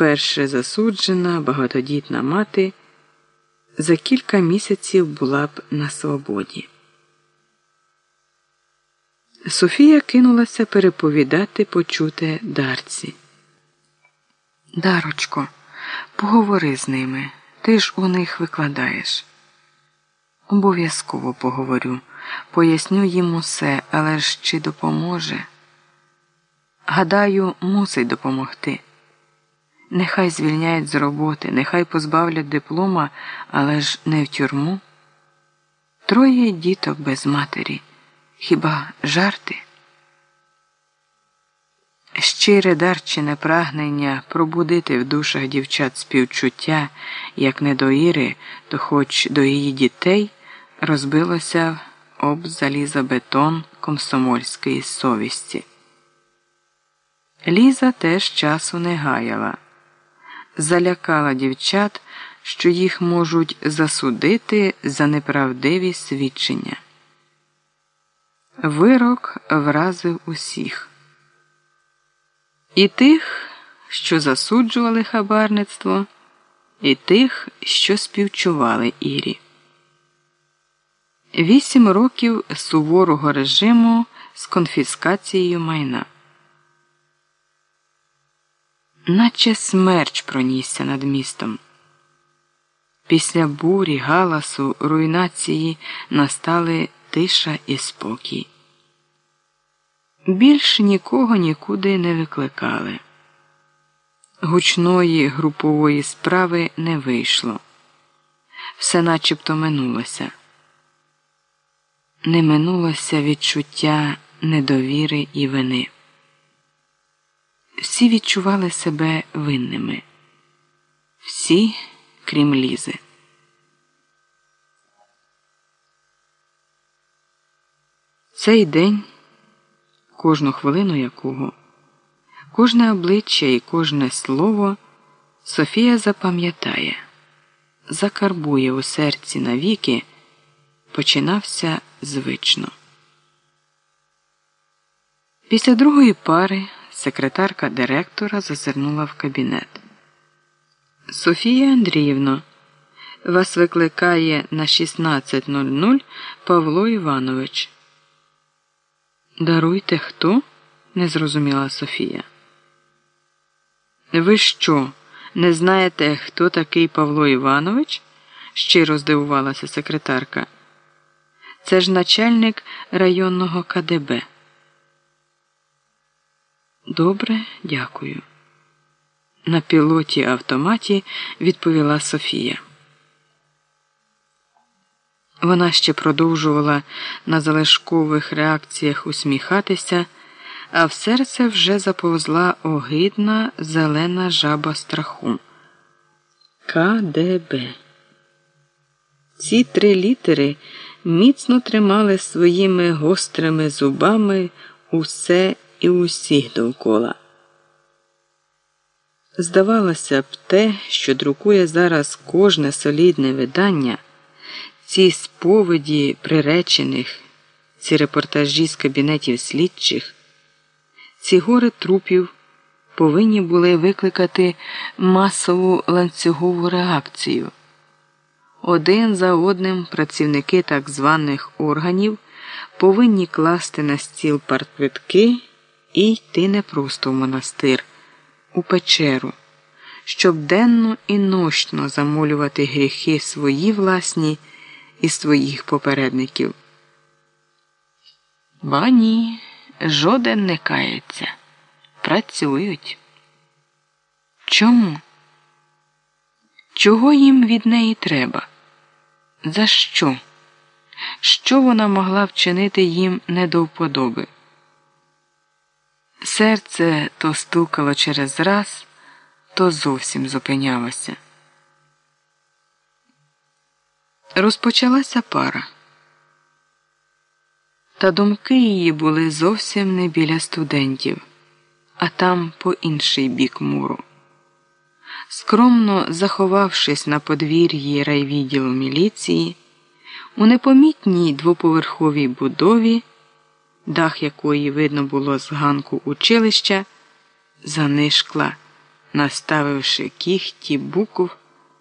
вперше засуджена багатодітна мати, за кілька місяців була б на свободі. Софія кинулася переповідати почуте дарці. Дарочко, поговори з ними. Ти ж у них викладаєш. Обов'язково поговорю, поясню їм усе, але ж чи допоможе? Гадаю, мусить допомогти. Нехай звільняють з роботи, нехай позбавлять диплома, але ж не в тюрму. Троє діток без матері. Хіба жарти? Щире дарчине прагнення пробудити в душах дівчат співчуття, як не до Іри, то хоч до її дітей, розбилося об залізобетон комсомольської совісті. Ліза теж часу не гаяла, залякала дівчат, що їх можуть засудити за неправдиві свідчення. Вирок вразив усіх. І тих, що засуджували хабарництво, і тих, що співчували Ірі. Вісім років суворого режиму з конфіскацією майна. Наче смерч пронісся над містом. Після бурі, галасу, руйнації настали тиша і спокій. Більш нікого нікуди не викликали. Гучної групової справи не вийшло. Все начебто минулося. Не минулося відчуття недовіри і вини. Всі відчували себе винними, всі, крім Лізи. Цей день кожну хвилину якого, кожне обличчя і кожне слово Софія запам'ятає, закарбує у серці навіки, починався звично. Після другої пари секретарка директора зазирнула в кабінет. Софія Андріївна, вас викликає на 16.00 Павло Іванович. Даруйте хто? не зрозуміла Софія. Ви що, не знаєте, хто такий Павло Іванович? щиро здивувалася секретарка. Це ж начальник районного КДБ. Добре, дякую. На пілоті автоматі відповіла Софія. Вона ще продовжувала на залишкових реакціях усміхатися, а в серце вже заповзла огидна зелена жаба страху. КДБ. Ці три літери міцно тримали своїми гострими зубами усе і усіх довкола. Здавалося б, те, що друкує зараз кожне солідне видання. Ці сповіді приречених, ці репортажі з кабінетів слідчих, ці гори трупів повинні були викликати масову ланцюгову реакцію. Один за одним працівники так званих органів повинні класти на стіл партквитки і йти не просто в монастир, у печеру, щоб денно і нощно замолювати гріхи свої власні і своїх попередників. Ба ні, жоден не кається. Працюють. Чому? Чого їм від неї треба? За що? Що вона могла вчинити їм не до вподоби? Серце то стукало через раз, то зовсім зупинялося. Розпочалася пара. Та думки її були зовсім не біля студентів, а там по інший бік муру. Скромно заховавшись на подвір'ї райвідділу міліції, у непомітній двоповерховій будові, дах якої видно було з ганку училища, занишкла наставивши кіхті букв